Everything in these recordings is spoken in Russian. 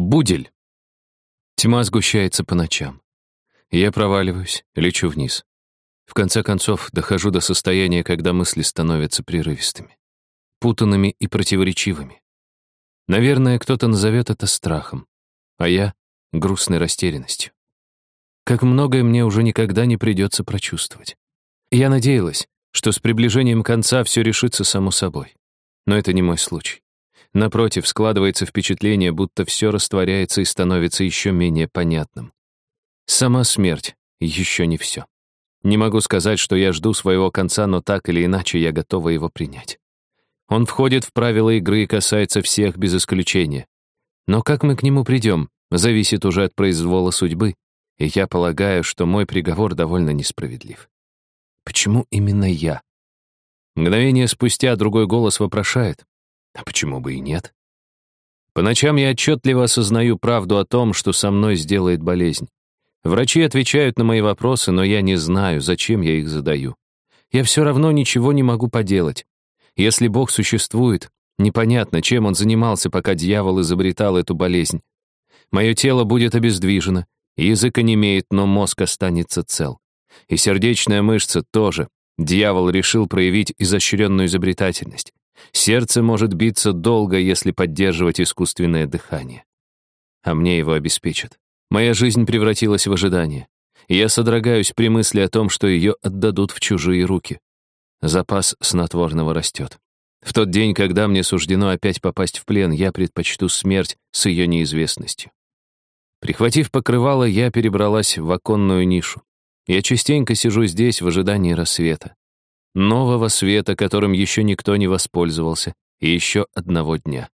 Будель. Тьма сгущается по ночам. Я проваливаюсь, лечу вниз. В конце концов, дохожу до состояния, когда мысли становятся прерывистыми, путанными и противоречивыми. Наверное, кто-то назовет это страхом, а я — грустной растерянностью. Как многое мне уже никогда не придется прочувствовать. Я надеялась, что с приближением конца все решится само собой. Но это не мой случай. Напротив, складывается впечатление, будто все растворяется и становится еще менее понятным. Сама смерть еще не все. Не могу сказать, что я жду своего конца, но так или иначе я готова его принять. Он входит в правила игры и касается всех без исключения. Но как мы к нему придем, зависит уже от произвола судьбы, и я полагаю, что мой приговор довольно несправедлив. Почему именно я? Мгновение спустя другой голос вопрошает, а почему бы и нет? По ночам я отчетливо осознаю правду о том, что со мной сделает болезнь. Врачи отвечают на мои вопросы, но я не знаю, зачем я их задаю. Я все равно ничего не могу поделать. Если Бог существует, непонятно, чем он занимался, пока дьявол изобретал эту болезнь. Мое тело будет обездвижено, язык онемеет, но мозг останется цел. И сердечная мышца тоже. Дьявол решил проявить изощренную изобретательность. Сердце может биться долго, если поддерживать искусственное дыхание. А мне его обеспечат. Моя жизнь превратилась в ожидание. И я содрогаюсь при мысли о том, что ее отдадут в чужие руки. Запас снотворного растет. В тот день, когда мне суждено опять попасть в плен, я предпочту смерть с ее неизвестностью. Прихватив покрывало, я перебралась в оконную нишу. Я частенько сижу здесь в ожидании рассвета. Нового света, которым еще никто не воспользовался, и еще одного дня.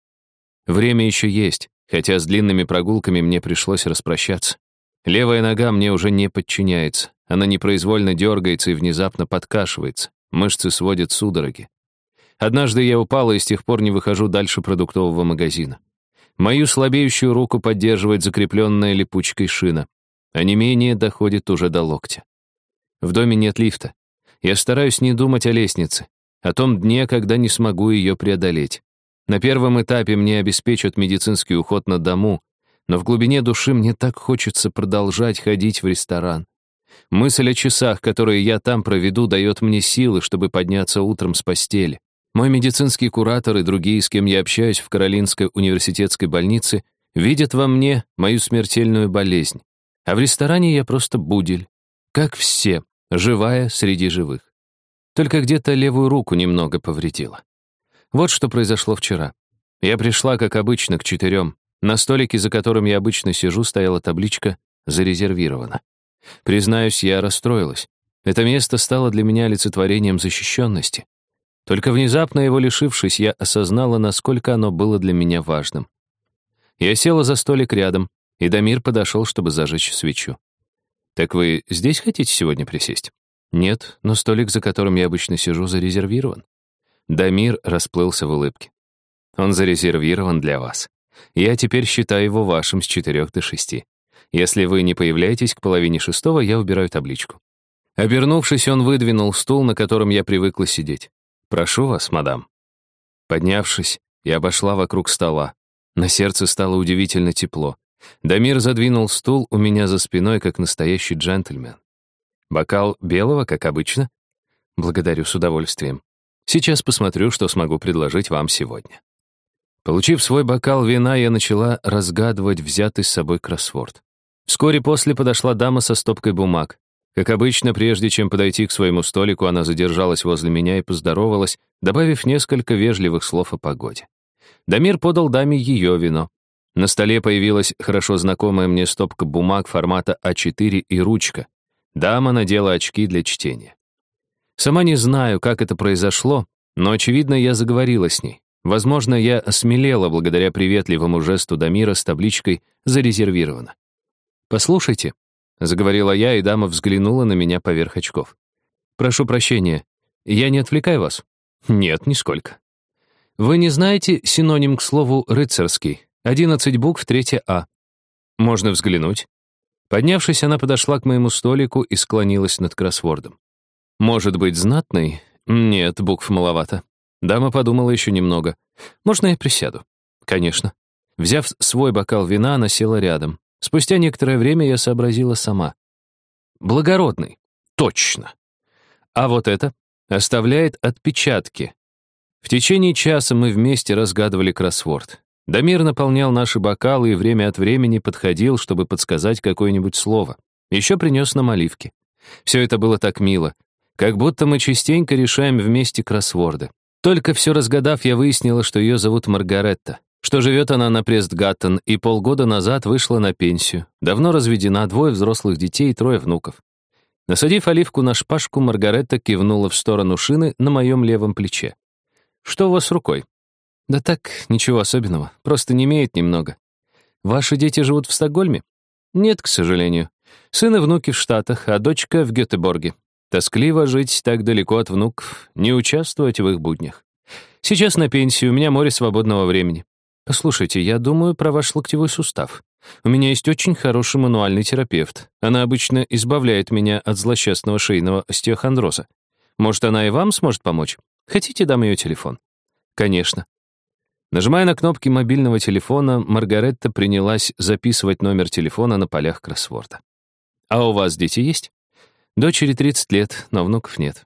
Время еще есть, хотя с длинными прогулками мне пришлось распрощаться. Левая нога мне уже не подчиняется. Она непроизвольно дергается и внезапно подкашивается. Мышцы сводят судороги. Однажды я упала и с тех пор не выхожу дальше продуктового магазина. Мою слабеющую руку поддерживает закрепленная липучкой шина, а не менее доходит уже до локтя. В доме нет лифта. Я стараюсь не думать о лестнице, о том дне, когда не смогу ее преодолеть. На первом этапе мне обеспечат медицинский уход на дому, но в глубине души мне так хочется продолжать ходить в ресторан. Мысль о часах, которые я там проведу, дает мне силы, чтобы подняться утром с постели. Мой медицинский куратор и другие, с кем я общаюсь в Каролинской университетской больнице, видят во мне мою смертельную болезнь. А в ресторане я просто будель. Как все, живая среди живых. Только где-то левую руку немного повредила. Вот что произошло вчера. Я пришла, как обычно, к четырем. На столике, за которым я обычно сижу, стояла табличка «Зарезервировано». Признаюсь, я расстроилась. Это место стало для меня олицетворением защищенности. Только внезапно его лишившись, я осознала, насколько оно было для меня важным. Я села за столик рядом, и Дамир подошел, чтобы зажечь свечу. «Так вы здесь хотите сегодня присесть?» «Нет, но столик, за которым я обычно сижу, зарезервирован». Дамир расплылся в улыбке. «Он зарезервирован для вас. Я теперь считаю его вашим с четырех до шести. Если вы не появляетесь к половине шестого, я убираю табличку». Обернувшись, он выдвинул стул, на котором я привыкла сидеть. «Прошу вас, мадам». Поднявшись, я обошла вокруг стола. На сердце стало удивительно тепло. Дамир задвинул стул у меня за спиной, как настоящий джентльмен. Бокал белого, как обычно? Благодарю с удовольствием. Сейчас посмотрю, что смогу предложить вам сегодня. Получив свой бокал вина, я начала разгадывать взятый с собой кроссворд. Вскоре после подошла дама со стопкой бумаг. Как обычно, прежде чем подойти к своему столику, она задержалась возле меня и поздоровалась, добавив несколько вежливых слов о погоде. Дамир подал даме ее вино. На столе появилась хорошо знакомая мне стопка бумаг формата А4 и ручка. Дама надела очки для чтения. Сама не знаю, как это произошло, но, очевидно, я заговорила с ней. Возможно, я осмелела благодаря приветливому жесту Дамира с табличкой «Зарезервировано». «Послушайте», — заговорила я, и дама взглянула на меня поверх очков. «Прошу прощения, я не отвлекаю вас?» «Нет, нисколько». «Вы не знаете синоним к слову «рыцарский»?» Одиннадцать букв, третья А. Можно взглянуть. Поднявшись, она подошла к моему столику и склонилась над кроссвордом. Может быть, знатный? Нет, букв маловато. Дама подумала еще немного. Можно я присяду? Конечно. Взяв свой бокал вина, она села рядом. Спустя некоторое время я сообразила сама. Благородный. Точно. А вот это оставляет отпечатки. В течение часа мы вместе разгадывали кроссворд. Дамир наполнял наши бокалы и время от времени подходил, чтобы подсказать какое-нибудь слово. Еще принес нам оливки. Все это было так мило. Как будто мы частенько решаем вместе кроссворды. Только все разгадав, я выяснила, что ее зовут Маргаретта, что живет она на Престгаттен и полгода назад вышла на пенсию. Давно разведена, двое взрослых детей и трое внуков. Насадив оливку на шпажку, Маргаретта кивнула в сторону шины на моем левом плече. «Что у вас с рукой?» «Да так, ничего особенного, просто не имеет немного. Ваши дети живут в Стокгольме?» «Нет, к сожалению. Сын и внуки в Штатах, а дочка в Гетеборге. Тоскливо жить так далеко от внуков, не участвовать в их буднях. Сейчас на пенсии, у меня море свободного времени. Послушайте, я думаю про ваш локтевой сустав. У меня есть очень хороший мануальный терапевт. Она обычно избавляет меня от злосчастного шейного остеохондроза. Может, она и вам сможет помочь? Хотите, дам ее телефон? Конечно. Нажимая на кнопки мобильного телефона, Маргаретта принялась записывать номер телефона на полях кроссворда. «А у вас дети есть?» «Дочери 30 лет, но внуков нет.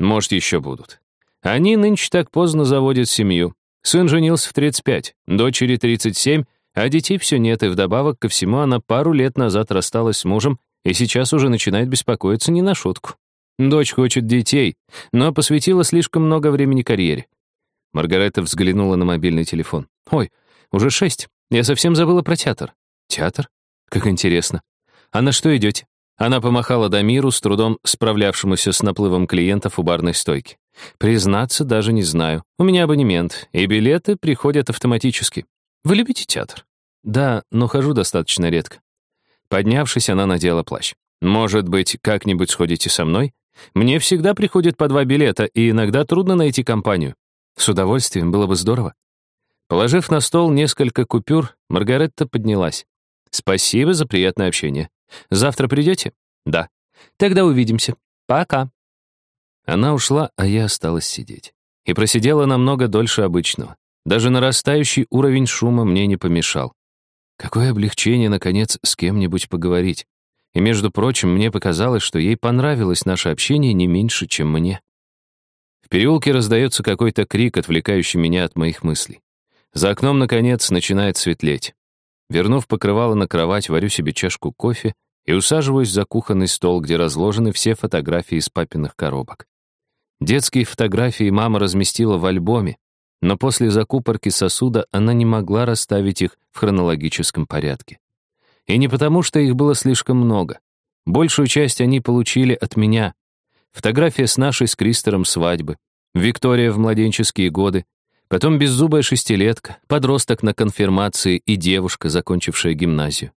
Может, еще будут. Они нынче так поздно заводят семью. Сын женился в 35, дочери 37, а детей все нет, и вдобавок ко всему она пару лет назад рассталась с мужем и сейчас уже начинает беспокоиться не на шутку. Дочь хочет детей, но посвятила слишком много времени карьере. Маргарета взглянула на мобильный телефон. «Ой, уже шесть. Я совсем забыла про театр». «Театр? Как интересно. А на что идете?» Она помахала Дамиру, с трудом справлявшемуся с наплывом клиентов у барной стойки. «Признаться, даже не знаю. У меня абонемент, и билеты приходят автоматически. Вы любите театр?» «Да, но хожу достаточно редко». Поднявшись, она надела плащ. «Может быть, как-нибудь сходите со мной? Мне всегда приходит по два билета, и иногда трудно найти компанию. С удовольствием, было бы здорово. Положив на стол несколько купюр, Маргаретта поднялась. Спасибо за приятное общение. Завтра придете? Да. Тогда увидимся. Пока. Она ушла, а я осталась сидеть. И просидела намного дольше обычного. Даже нарастающий уровень шума мне не помешал. Какое облегчение, наконец, с кем-нибудь поговорить. И, между прочим, мне показалось, что ей понравилось наше общение не меньше, чем мне переулке раздается какой-то крик, отвлекающий меня от моих мыслей. За окном, наконец, начинает светлеть. Вернув покрывало на кровать, варю себе чашку кофе и усаживаюсь за кухонный стол, где разложены все фотографии из папиных коробок. Детские фотографии мама разместила в альбоме, но после закупорки сосуда она не могла расставить их в хронологическом порядке. И не потому, что их было слишком много. Большую часть они получили от меня, Фотография с нашей с Кристером свадьбы. Виктория в младенческие годы. Потом беззубая шестилетка, подросток на конфирмации и девушка, закончившая гимназию.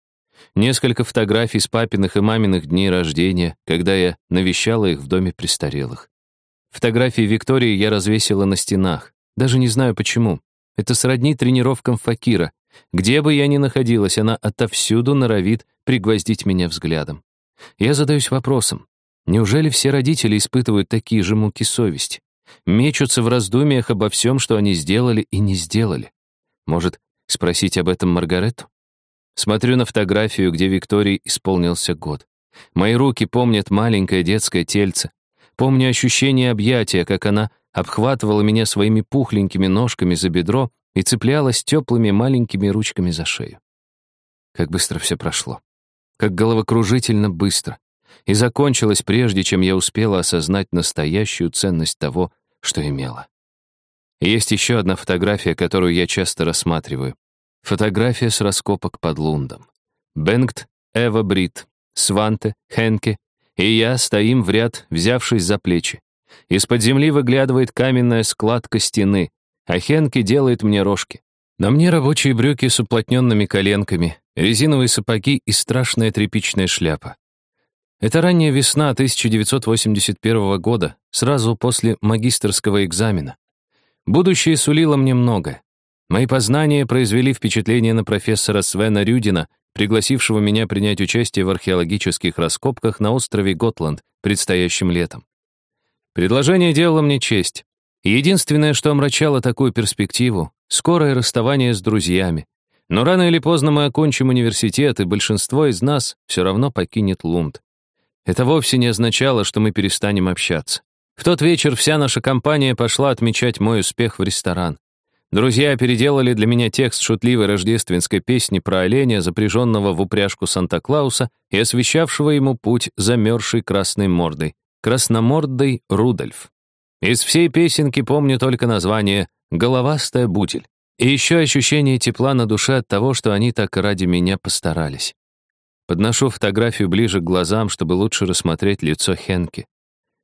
Несколько фотографий с папиных и маминых дней рождения, когда я навещала их в доме престарелых. Фотографии Виктории я развесила на стенах. Даже не знаю почему. Это сродни тренировкам Факира. Где бы я ни находилась, она отовсюду норовит пригвоздить меня взглядом. Я задаюсь вопросом, Неужели все родители испытывают такие же муки совести? Мечутся в раздумьях обо всем, что они сделали и не сделали. Может, спросить об этом Маргарету? Смотрю на фотографию, где Виктории исполнился год. Мои руки помнят маленькое детское тельце. Помню ощущение объятия, как она обхватывала меня своими пухленькими ножками за бедро и цеплялась теплыми маленькими ручками за шею. Как быстро все прошло. Как головокружительно быстро и закончилась прежде, чем я успела осознать настоящую ценность того, что имела. Есть еще одна фотография, которую я часто рассматриваю. Фотография с раскопок под Лундом. Бенгт, Эва Брит, Сванте, Хенке и я стоим в ряд, взявшись за плечи. Из-под земли выглядывает каменная складка стены, а Хенке делает мне рожки. На мне рабочие брюки с уплотненными коленками, резиновые сапоги и страшная тряпичная шляпа. Это ранняя весна 1981 года, сразу после магистерского экзамена. Будущее сулило мне много. Мои познания произвели впечатление на профессора Свена Рюдина, пригласившего меня принять участие в археологических раскопках на острове Готланд предстоящим летом. Предложение делало мне честь. Единственное, что омрачало такую перспективу — скорое расставание с друзьями. Но рано или поздно мы окончим университет, и большинство из нас все равно покинет Лунд. Это вовсе не означало, что мы перестанем общаться. В тот вечер вся наша компания пошла отмечать мой успех в ресторан. Друзья переделали для меня текст шутливой рождественской песни про оленя, запряженного в упряжку Санта-Клауса и освещавшего ему путь замерзшей красной мордой. Красномордой Рудольф. Из всей песенки помню только название «Головастая бутель». И еще ощущение тепла на душе от того, что они так ради меня постарались. Подношу фотографию ближе к глазам, чтобы лучше рассмотреть лицо Хенки.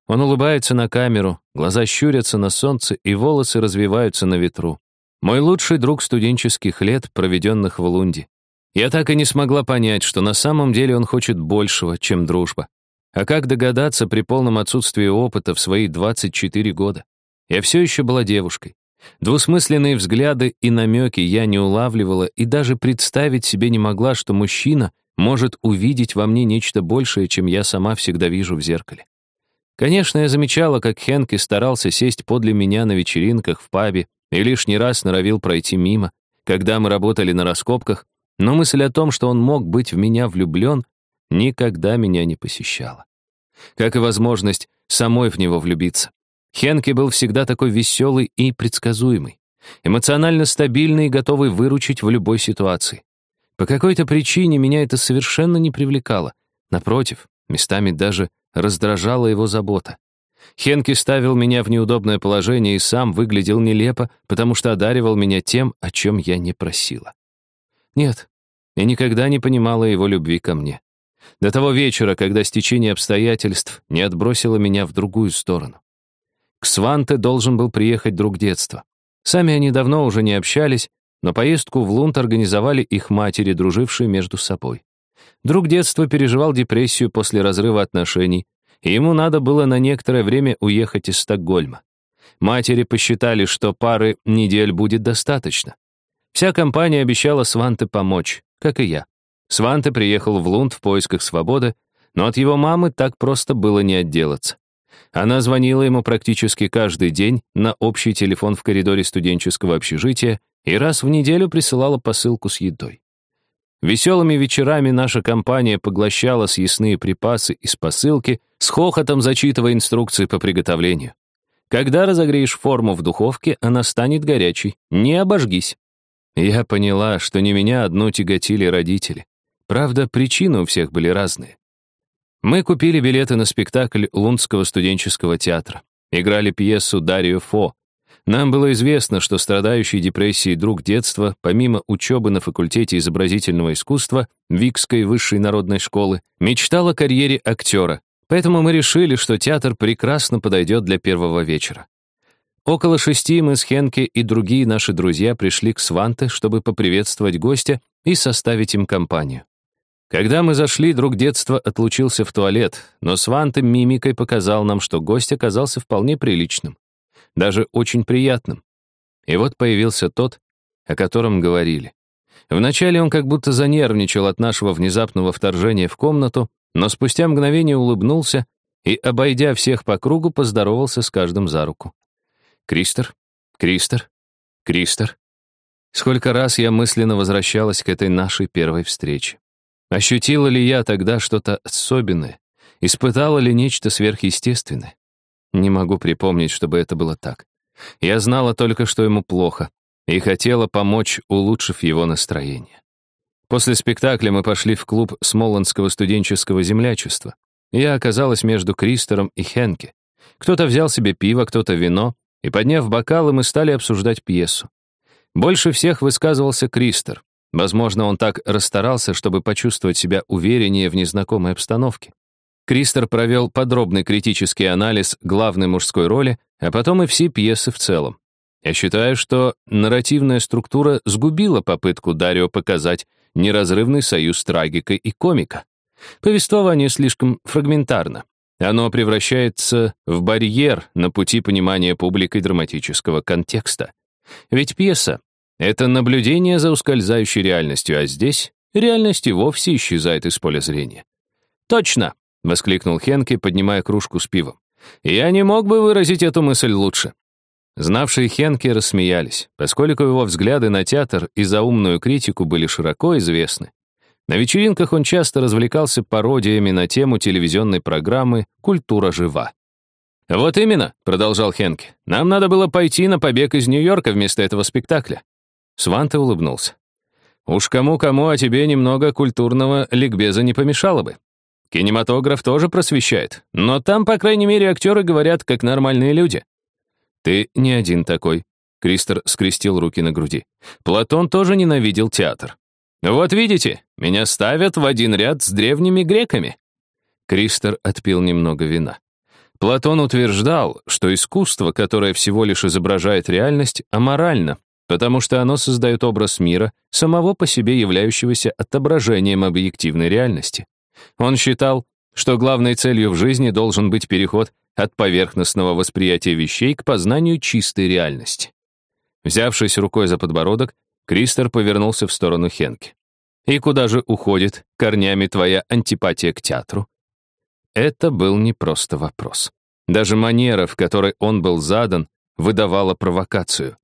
Он улыбается на камеру, глаза щурятся на солнце, и волосы развиваются на ветру. Мой лучший друг студенческих лет, проведенных в Лунде. Я так и не смогла понять, что на самом деле он хочет большего, чем дружба. А как догадаться при полном отсутствии опыта в свои 24 года? Я все еще была девушкой. Двусмысленные взгляды и намеки я не улавливала и даже представить себе не могла, что мужчина может увидеть во мне нечто большее, чем я сама всегда вижу в зеркале. Конечно, я замечала, как Хенки старался сесть подле меня на вечеринках в пабе, и лишний раз норовил пройти мимо, когда мы работали на раскопках, но мысль о том, что он мог быть в меня влюблен, никогда меня не посещала. Как и возможность самой в него влюбиться. Хенки был всегда такой веселый и предсказуемый, эмоционально стабильный и готовый выручить в любой ситуации. По какой-то причине меня это совершенно не привлекало. Напротив, местами даже раздражала его забота. Хенки ставил меня в неудобное положение и сам выглядел нелепо, потому что одаривал меня тем, о чем я не просила. Нет, я никогда не понимала его любви ко мне. До того вечера, когда стечение обстоятельств не отбросило меня в другую сторону. К Сванте должен был приехать друг детства. Сами они давно уже не общались, но поездку в Лунд организовали их матери, дружившие между собой. Друг детства переживал депрессию после разрыва отношений, и ему надо было на некоторое время уехать из Стокгольма. Матери посчитали, что пары недель будет достаточно. Вся компания обещала Сванте помочь, как и я. Сванте приехал в Лунд в поисках свободы, но от его мамы так просто было не отделаться. Она звонила ему практически каждый день на общий телефон в коридоре студенческого общежития и раз в неделю присылала посылку с едой. Веселыми вечерами наша компания поглощала съестные припасы из посылки, с хохотом зачитывая инструкции по приготовлению. Когда разогреешь форму в духовке, она станет горячей. Не обожгись. Я поняла, что не меня одну тяготили родители. Правда, причины у всех были разные. Мы купили билеты на спектакль Лундского студенческого театра. Играли пьесу Дарио Фо, нам было известно, что страдающий депрессией друг детства, помимо учебы на факультете изобразительного искусства Викской высшей народной школы, мечтал о карьере актера, поэтому мы решили, что театр прекрасно подойдет для первого вечера. Около шести мы с Хенке и другие наши друзья пришли к Сванте, чтобы поприветствовать гостя и составить им компанию. Когда мы зашли, друг детства отлучился в туалет, но Сванте мимикой показал нам, что гость оказался вполне приличным даже очень приятным. И вот появился тот, о котором говорили. Вначале он как будто занервничал от нашего внезапного вторжения в комнату, но спустя мгновение улыбнулся и, обойдя всех по кругу, поздоровался с каждым за руку. «Кристер? Кристер? Кристер?» Сколько раз я мысленно возвращалась к этой нашей первой встрече. Ощутила ли я тогда что-то особенное? Испытала ли нечто сверхъестественное? Не могу припомнить, чтобы это было так. Я знала только, что ему плохо, и хотела помочь, улучшив его настроение. После спектакля мы пошли в клуб Смоланского студенческого землячества. Я оказалась между Кристером и Хенке. Кто-то взял себе пиво, кто-то вино, и, подняв бокалы, мы стали обсуждать пьесу. Больше всех высказывался Кристер. Возможно, он так расстарался, чтобы почувствовать себя увереннее в незнакомой обстановке. Кристер провел подробный критический анализ главной мужской роли, а потом и все пьесы в целом. Я считаю, что нарративная структура сгубила попытку Дарио показать неразрывный союз трагика и комика. Повествование слишком фрагментарно. Оно превращается в барьер на пути понимания публикой драматического контекста. Ведь пьеса — это наблюдение за ускользающей реальностью, а здесь реальность и вовсе исчезает из поля зрения. Точно! — воскликнул Хенки, поднимая кружку с пивом. «Я не мог бы выразить эту мысль лучше». Знавшие Хенке рассмеялись, поскольку его взгляды на театр и заумную критику были широко известны. На вечеринках он часто развлекался пародиями на тему телевизионной программы «Культура жива». «Вот именно», — продолжал Хенке, «нам надо было пойти на побег из Нью-Йорка вместо этого спектакля». Сванте улыбнулся. «Уж кому-кому, а тебе немного культурного ликбеза не помешало бы. Кинематограф тоже просвещает, но там, по крайней мере, актеры говорят, как нормальные люди». «Ты не один такой», — Кристер скрестил руки на груди. «Платон тоже ненавидел театр. Вот видите, меня ставят в один ряд с древними греками». Кристер отпил немного вина. Платон утверждал, что искусство, которое всего лишь изображает реальность, аморально, потому что оно создает образ мира, самого по себе являющегося отображением объективной реальности. Он считал, что главной целью в жизни должен быть переход от поверхностного восприятия вещей к познанию чистой реальности. Взявшись рукой за подбородок, Кристер повернулся в сторону Хенки. «И куда же уходит корнями твоя антипатия к театру?» Это был не просто вопрос. Даже манера, в которой он был задан, выдавала провокацию.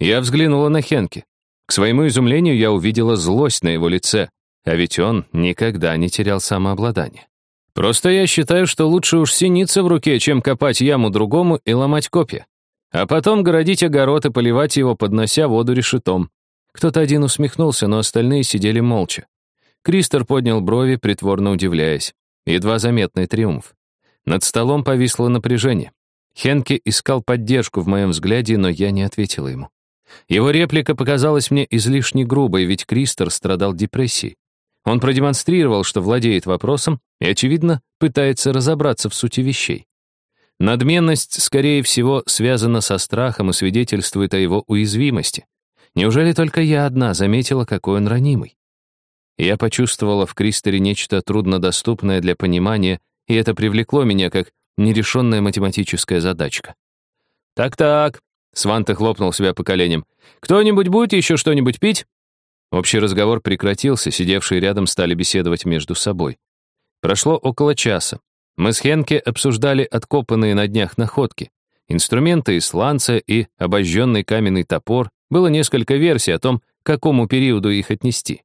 Я взглянула на Хенки. К своему изумлению я увидела злость на его лице, а ведь он никогда не терял самообладание. Просто я считаю, что лучше уж синица в руке, чем копать яму другому и ломать копья. А потом городить огород и поливать его, поднося воду решетом. Кто-то один усмехнулся, но остальные сидели молча. Кристер поднял брови, притворно удивляясь. Едва заметный триумф. Над столом повисло напряжение. Хенке искал поддержку в моем взгляде, но я не ответила ему. Его реплика показалась мне излишне грубой, ведь Кристер страдал депрессией. Он продемонстрировал, что владеет вопросом и, очевидно, пытается разобраться в сути вещей. Надменность, скорее всего, связана со страхом и свидетельствует о его уязвимости. Неужели только я одна заметила, какой он ранимый? Я почувствовала в Кристере нечто труднодоступное для понимания, и это привлекло меня как нерешенная математическая задачка. «Так-так», — Сванте хлопнул себя по коленям, «кто-нибудь будет еще что-нибудь пить?» Общий разговор прекратился, сидевшие рядом стали беседовать между собой. Прошло около часа. Мы с Хенке обсуждали откопанные на днях находки. Инструменты из сланца и обожженный каменный топор. Было несколько версий о том, к какому периоду их отнести.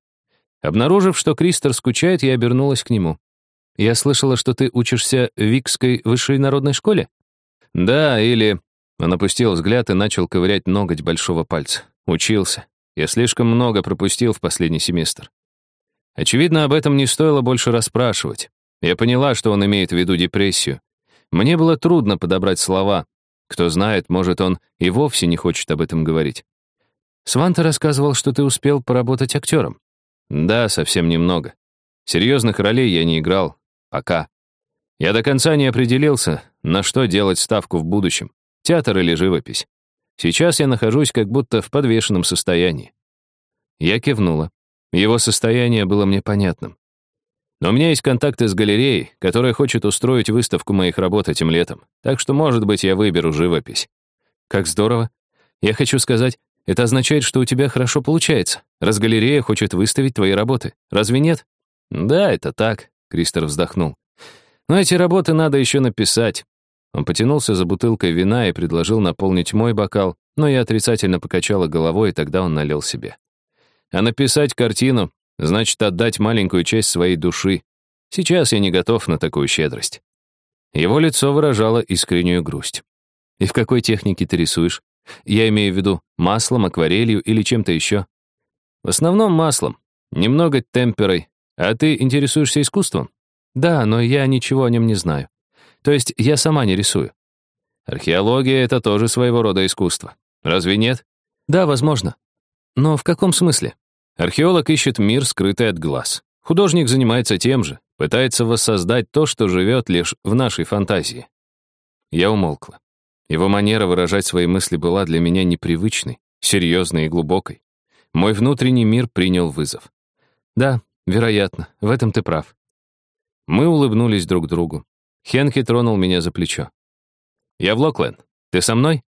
Обнаружив, что Кристер скучает, я обернулась к нему. «Я слышала, что ты учишься в Викской высшей народной школе?» «Да, или...» Он опустил взгляд и начал ковырять ноготь большого пальца. «Учился. Я слишком много пропустил в последний семестр». Очевидно, об этом не стоило больше расспрашивать. Я поняла, что он имеет в виду депрессию. Мне было трудно подобрать слова. Кто знает, может, он и вовсе не хочет об этом говорить. Сванта рассказывал, что ты успел поработать актером. Да, совсем немного. Серьезных ролей я не играл. Пока. Я до конца не определился, на что делать ставку в будущем. Театр или живопись. Сейчас я нахожусь как будто в подвешенном состоянии. Я кивнула. Его состояние было мне понятным. Но у меня есть контакты с галереей, которая хочет устроить выставку моих работ этим летом. Так что, может быть, я выберу живопись. Как здорово. Я хочу сказать, это означает, что у тебя хорошо получается, раз галерея хочет выставить твои работы. Разве нет? Да, это так, Кристер вздохнул. Но эти работы надо еще написать. Он потянулся за бутылкой вина и предложил наполнить мой бокал, но я отрицательно покачала головой, и тогда он налил себе. А написать картину значит отдать маленькую часть своей души. Сейчас я не готов на такую щедрость. Его лицо выражало искреннюю грусть. «И в какой технике ты рисуешь?» Я имею в виду маслом, акварелью или чем-то еще. В основном маслом, немного темперой. А ты интересуешься искусством? Да, но я ничего о нем не знаю. То есть я сама не рисую. Археология — это тоже своего рода искусство. Разве нет? Да, возможно. Но в каком смысле? Археолог ищет мир, скрытый от глаз. Художник занимается тем же, пытается воссоздать то, что живет лишь в нашей фантазии. Я умолкла. Его манера выражать свои мысли была для меня непривычной, серьезной и глубокой. Мой внутренний мир принял вызов. Да, вероятно, в этом ты прав. Мы улыбнулись друг другу. Хенки тронул меня за плечо. «Я в Локлен. Ты со мной?»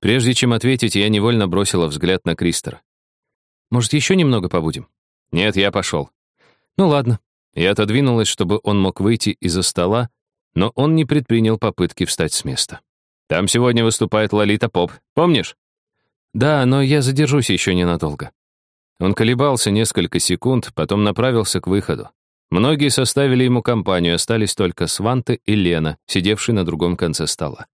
Прежде чем ответить, я невольно бросила взгляд на Кристера. «Может, еще немного побудем?» «Нет, я пошел». «Ну ладно». Я отодвинулась, чтобы он мог выйти из-за стола, но он не предпринял попытки встать с места. Там сегодня выступает Лолита Поп. Помнишь?» «Да, но я задержусь еще ненадолго». Он колебался несколько секунд, потом направился к выходу. Многие составили ему компанию, остались только Сванте и Лена, сидевшие на другом конце стола.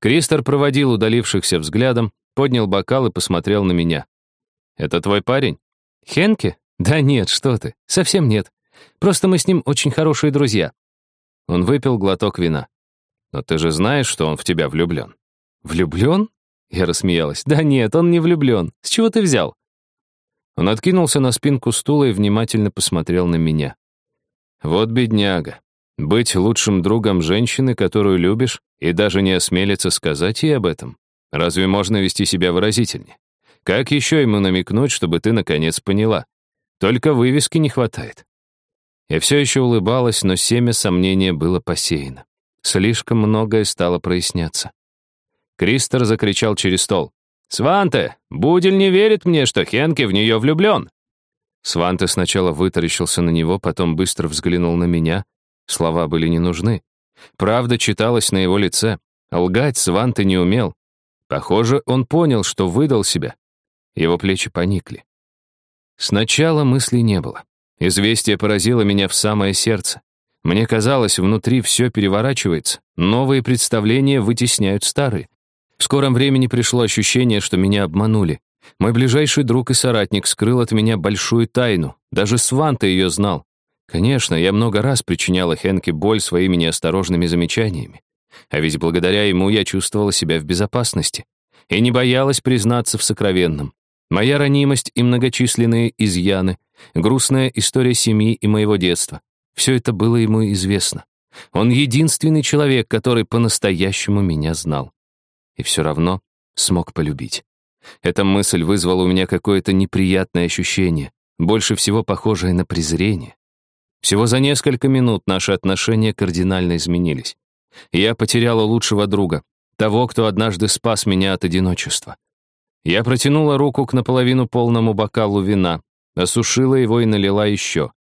Кристор проводил удалившихся взглядом, поднял бокал и посмотрел на меня. «Это твой парень?» «Хенке? Да нет, что ты, совсем нет. Просто мы с ним очень хорошие друзья». Он выпил глоток вина. «Но ты же знаешь, что он в тебя влюблен». «Влюблен?» Я рассмеялась. «Да нет, он не влюблен. С чего ты взял?» Он откинулся на спинку стула и внимательно посмотрел на меня. Вот бедняга. Быть лучшим другом женщины, которую любишь, и даже не осмелиться сказать ей об этом. Разве можно вести себя выразительнее? Как еще ему намекнуть, чтобы ты наконец поняла? Только вывески не хватает. Я все еще улыбалась, но семя сомнения было посеяно. Слишком многое стало проясняться. Кристер закричал через стол. «Сванте, Будель не верит мне, что Хенке в нее влюблен!» Сванте сначала вытаращился на него, потом быстро взглянул на меня. Слова были не нужны. Правда читалась на его лице. Лгать Сванте не умел. Похоже, он понял, что выдал себя. Его плечи поникли. Сначала мыслей не было. Известие поразило меня в самое сердце. Мне казалось, внутри все переворачивается. Новые представления вытесняют старые. В скором времени пришло ощущение, что меня обманули. Мой ближайший друг и соратник скрыл от меня большую тайну. Даже Сванта ее знал. Конечно, я много раз причиняла Хенке боль своими неосторожными замечаниями. А ведь благодаря ему я чувствовала себя в безопасности и не боялась признаться в сокровенном. Моя ранимость и многочисленные изъяны, грустная история семьи и моего детства — все это было ему известно. Он единственный человек, который по-настоящему меня знал. И все равно смог полюбить. Эта мысль вызвала у меня какое-то неприятное ощущение, больше всего похожее на презрение. Всего за несколько минут наши отношения кардинально изменились. Я потеряла лучшего друга, того, кто однажды спас меня от одиночества. Я протянула руку к наполовину полному бокалу вина, осушила его и налила еще.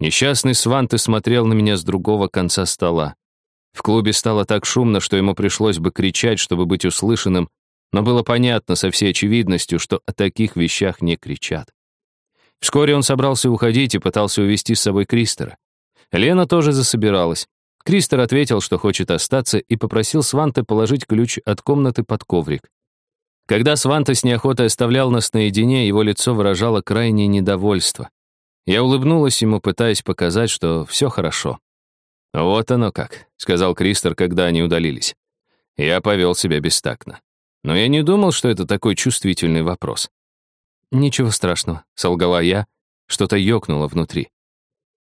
Несчастный Сванте смотрел на меня с другого конца стола. В клубе стало так шумно, что ему пришлось бы кричать, чтобы быть услышанным, но было понятно со всей очевидностью, что о таких вещах не кричат. Вскоре он собрался уходить и пытался увести с собой Кристера. Лена тоже засобиралась. Кристер ответил, что хочет остаться, и попросил Сванте положить ключ от комнаты под коврик. Когда Сванте с неохотой оставлял нас наедине, его лицо выражало крайнее недовольство. Я улыбнулась ему, пытаясь показать, что все хорошо. «Вот оно как», — сказал Кристер, когда они удалились. Я повел себя бестактно. Но я не думал, что это такой чувствительный вопрос. «Ничего страшного», — солгала я, что-то ёкнуло внутри.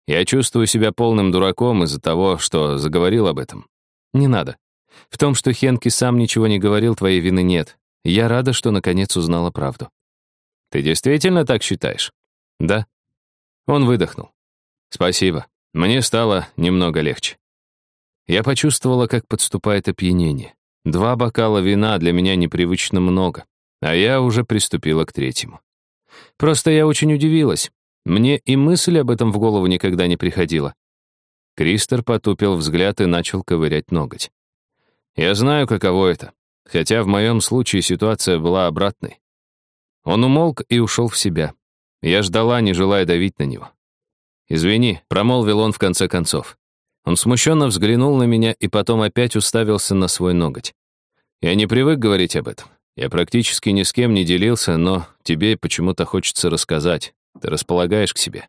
Я чувствую себя полным дураком из-за того, что заговорил об этом. Не надо. В том, что Хенки сам ничего не говорил, твоей вины нет. Я рада, что наконец узнала правду. Ты действительно так считаешь? Да. Он выдохнул. Спасибо. Мне стало немного легче. Я почувствовала, как подступает опьянение. Два бокала вина для меня непривычно много, а я уже приступила к третьему. Просто я очень удивилась. Мне и мысль об этом в голову никогда не приходила. Кристер потупил взгляд и начал ковырять ноготь. Я знаю, каково это, хотя в моем случае ситуация была обратной. Он умолк и ушел в себя. Я ждала, не желая давить на него. «Извини», — промолвил он в конце концов. Он смущенно взглянул на меня и потом опять уставился на свой ноготь. Я не привык говорить об этом. Я практически ни с кем не делился, но тебе почему-то хочется рассказать. Ты располагаешь к себе.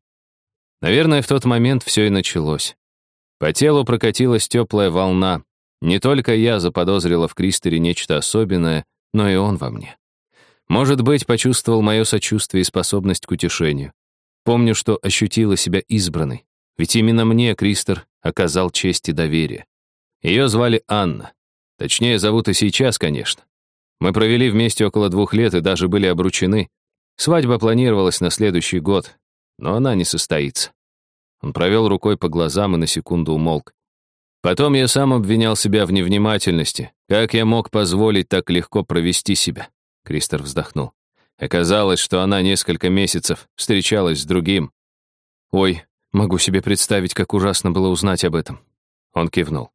Наверное, в тот момент все и началось. По телу прокатилась теплая волна. Не только я заподозрила в Кристере нечто особенное, но и он во мне. Может быть, почувствовал мое сочувствие и способность к утешению. Помню, что ощутила себя избранной. Ведь именно мне Кристер оказал честь и доверие. Ее звали Анна. Точнее, зовут и сейчас, конечно. Мы провели вместе около двух лет и даже были обручены. Свадьба планировалась на следующий год, но она не состоится. Он провел рукой по глазам и на секунду умолк. Потом я сам обвинял себя в невнимательности. Как я мог позволить так легко провести себя? Кристер вздохнул. Оказалось, что она несколько месяцев встречалась с другим. Ой, Могу себе представить, как ужасно было узнать об этом. Он кивнул.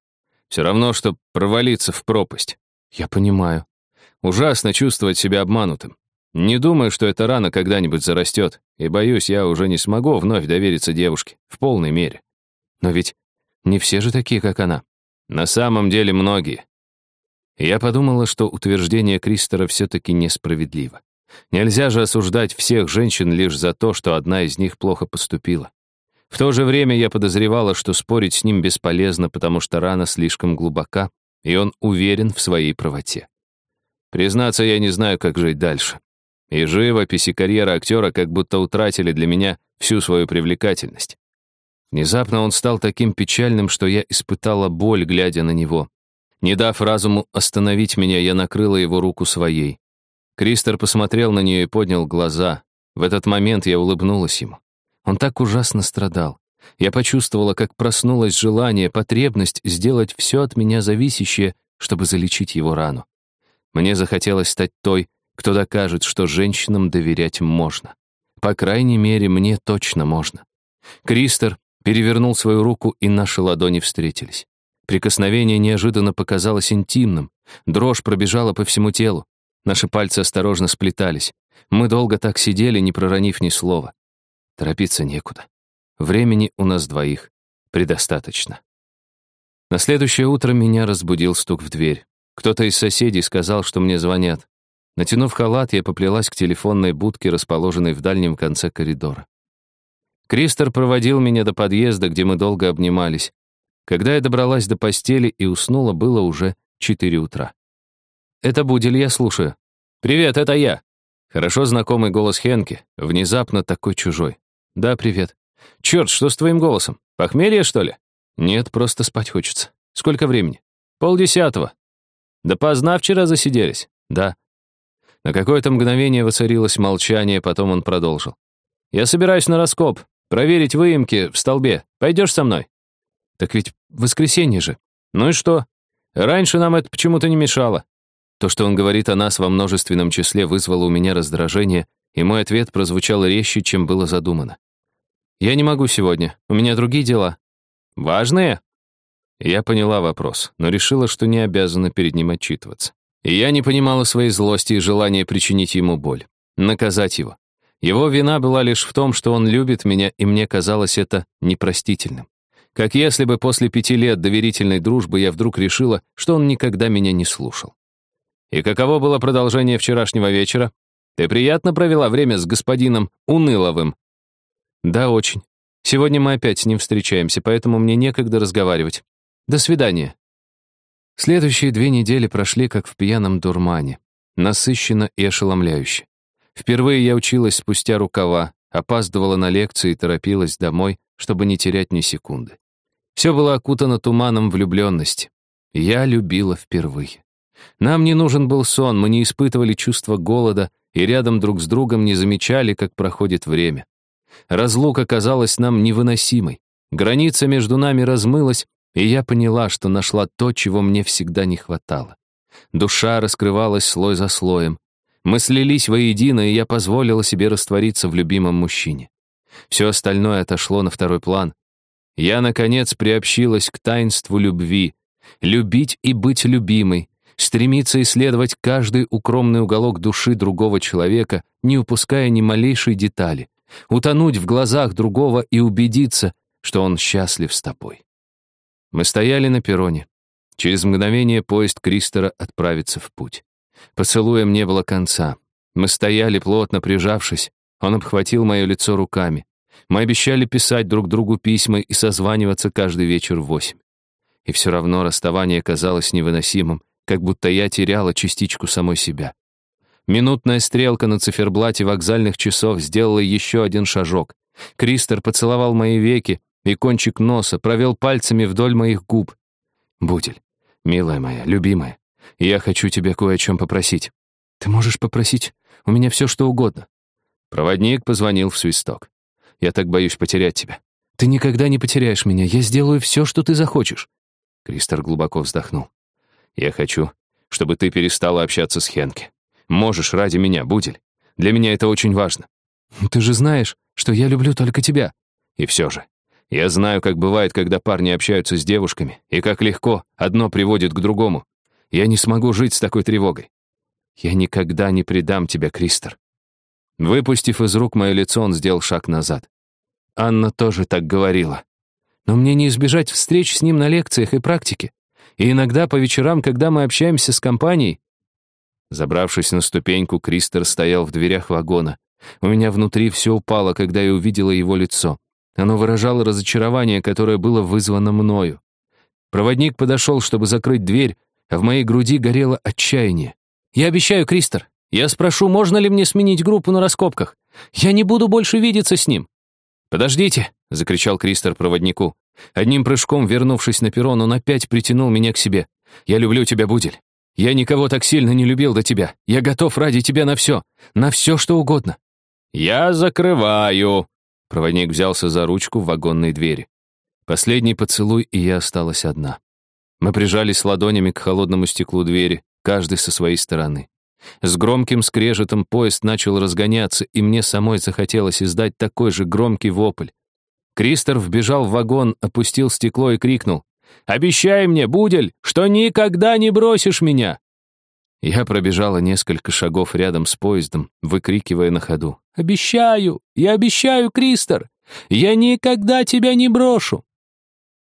Все равно, что провалиться в пропасть. Я понимаю. Ужасно чувствовать себя обманутым. Не думаю, что эта рана когда-нибудь зарастет, и боюсь, я уже не смогу вновь довериться девушке в полной мере. Но ведь не все же такие, как она. На самом деле многие. Я подумала, что утверждение Кристера все-таки несправедливо. Нельзя же осуждать всех женщин лишь за то, что одна из них плохо поступила. В то же время я подозревала, что спорить с ним бесполезно, потому что рана слишком глубока, и он уверен в своей правоте. Признаться, я не знаю, как жить дальше. И живопись, и карьера актера как будто утратили для меня всю свою привлекательность. Внезапно он стал таким печальным, что я испытала боль, глядя на него. Не дав разуму остановить меня, я накрыла его руку своей. Кристер посмотрел на нее и поднял глаза. В этот момент я улыбнулась ему. Он так ужасно страдал. Я почувствовала, как проснулось желание, потребность сделать все от меня зависящее, чтобы залечить его рану. Мне захотелось стать той, кто докажет, что женщинам доверять можно. По крайней мере, мне точно можно. Кристер перевернул свою руку, и наши ладони встретились. Прикосновение неожиданно показалось интимным. Дрожь пробежала по всему телу. Наши пальцы осторожно сплетались. Мы долго так сидели, не проронив ни слова. Торопиться некуда. Времени у нас двоих предостаточно. На следующее утро меня разбудил стук в дверь. Кто-то из соседей сказал, что мне звонят. Натянув халат, я поплелась к телефонной будке, расположенной в дальнем конце коридора. Кристер проводил меня до подъезда, где мы долго обнимались. Когда я добралась до постели и уснула, было уже четыре утра. «Это Будель, я слушаю». «Привет, это я». Хорошо знакомый голос Хенки, внезапно такой чужой. «Да, привет». «Черт, что с твоим голосом? Похмелье, что ли?» «Нет, просто спать хочется. Сколько времени?» «Полдесятого». «Да поздна вчера засиделись?» «Да». На какое-то мгновение воцарилось молчание, потом он продолжил. «Я собираюсь на раскоп, проверить выемки в столбе. Пойдешь со мной?» «Так ведь воскресенье же». «Ну и что? Раньше нам это почему-то не мешало». То, что он говорит о нас во множественном числе, вызвало у меня раздражение, и мой ответ прозвучал резче, чем было задумано. «Я не могу сегодня, у меня другие дела». «Важные?» Я поняла вопрос, но решила, что не обязана перед ним отчитываться. И я не понимала своей злости и желания причинить ему боль, наказать его. Его вина была лишь в том, что он любит меня, и мне казалось это непростительным. Как если бы после пяти лет доверительной дружбы я вдруг решила, что он никогда меня не слушал. И каково было продолжение вчерашнего вечера? Ты приятно провела время с господином Уныловым? Да, очень. Сегодня мы опять с ним встречаемся, поэтому мне некогда разговаривать. До свидания. Следующие две недели прошли как в пьяном дурмане, насыщенно и ошеломляюще. Впервые я училась спустя рукава, опаздывала на лекции и торопилась домой, чтобы не терять ни секунды. Все было окутано туманом влюбленности. Я любила впервые. Нам не нужен был сон, мы не испытывали чувства голода и рядом друг с другом не замечали, как проходит время. Разлука казалась нам невыносимой. Граница между нами размылась, и я поняла, что нашла то, чего мне всегда не хватало. Душа раскрывалась слой за слоем. Мы слились воедино, и я позволила себе раствориться в любимом мужчине. Все остальное отошло на второй план. Я, наконец, приобщилась к таинству любви. Любить и быть любимой, стремиться исследовать каждый укромный уголок души другого человека, не упуская ни малейшей детали, утонуть в глазах другого и убедиться, что он счастлив с тобой. Мы стояли на перроне. Через мгновение поезд Кристера отправится в путь. Поцелуем не было конца. Мы стояли, плотно прижавшись. Он обхватил мое лицо руками. Мы обещали писать друг другу письма и созваниваться каждый вечер в восемь. И все равно расставание казалось невыносимым, как будто я теряла частичку самой себя. Минутная стрелка на циферблате вокзальных часов сделала еще один шажок. Кристер поцеловал мои веки, и кончик носа, провел пальцами вдоль моих губ. «Будель, милая моя, любимая, я хочу тебя кое о чем попросить». «Ты можешь попросить у меня все, что угодно». Проводник позвонил в свисток. «Я так боюсь потерять тебя». «Ты никогда не потеряешь меня, я сделаю все, что ты захочешь». Кристер глубоко вздохнул. «Я хочу, чтобы ты перестала общаться с Хенке. Можешь ради меня, Будель. Для меня это очень важно». «Ты же знаешь, что я люблю только тебя». «И все же, я знаю, как бывает, когда парни общаются с девушками, и как легко одно приводит к другому. Я не смогу жить с такой тревогой. Я никогда не предам тебя, Кристер. Выпустив из рук мое лицо, он сделал шаг назад. Анна тоже так говорила. Но мне не избежать встреч с ним на лекциях и практике. И иногда по вечерам, когда мы общаемся с компанией... Забравшись на ступеньку, Кристер стоял в дверях вагона. У меня внутри все упало, когда я увидела его лицо. Оно выражало разочарование, которое было вызвано мною. Проводник подошел, чтобы закрыть дверь, а в моей груди горело отчаяние. «Я обещаю, Кристер, я спрошу, можно ли мне сменить группу на раскопках. Я не буду больше видеться с ним». «Подождите!» — закричал Кристер проводнику. Одним прыжком, вернувшись на перрон, он опять притянул меня к себе. «Я люблю тебя, Будель. Я никого так сильно не любил до тебя. Я готов ради тебя на все. На все, что угодно». «Я закрываю!» Проводник взялся за ручку в вагонной двери. Последний поцелуй, и я осталась одна. Мы прижались ладонями к холодному стеклу двери, каждый со своей стороны. С громким скрежетом поезд начал разгоняться, и мне самой захотелось издать такой же громкий вопль. Кристер вбежал в вагон, опустил стекло и крикнул. «Обещай мне, Будель, что никогда не бросишь меня!» Я пробежала несколько шагов рядом с поездом, выкрикивая на ходу. «Обещаю! Я обещаю, Кристер! Я никогда тебя не брошу!»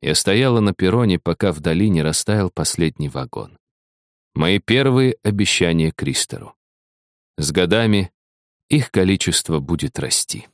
Я стояла на перроне, пока вдали не растаял последний вагон. Мои первые обещания Кристеру. С годами их количество будет расти.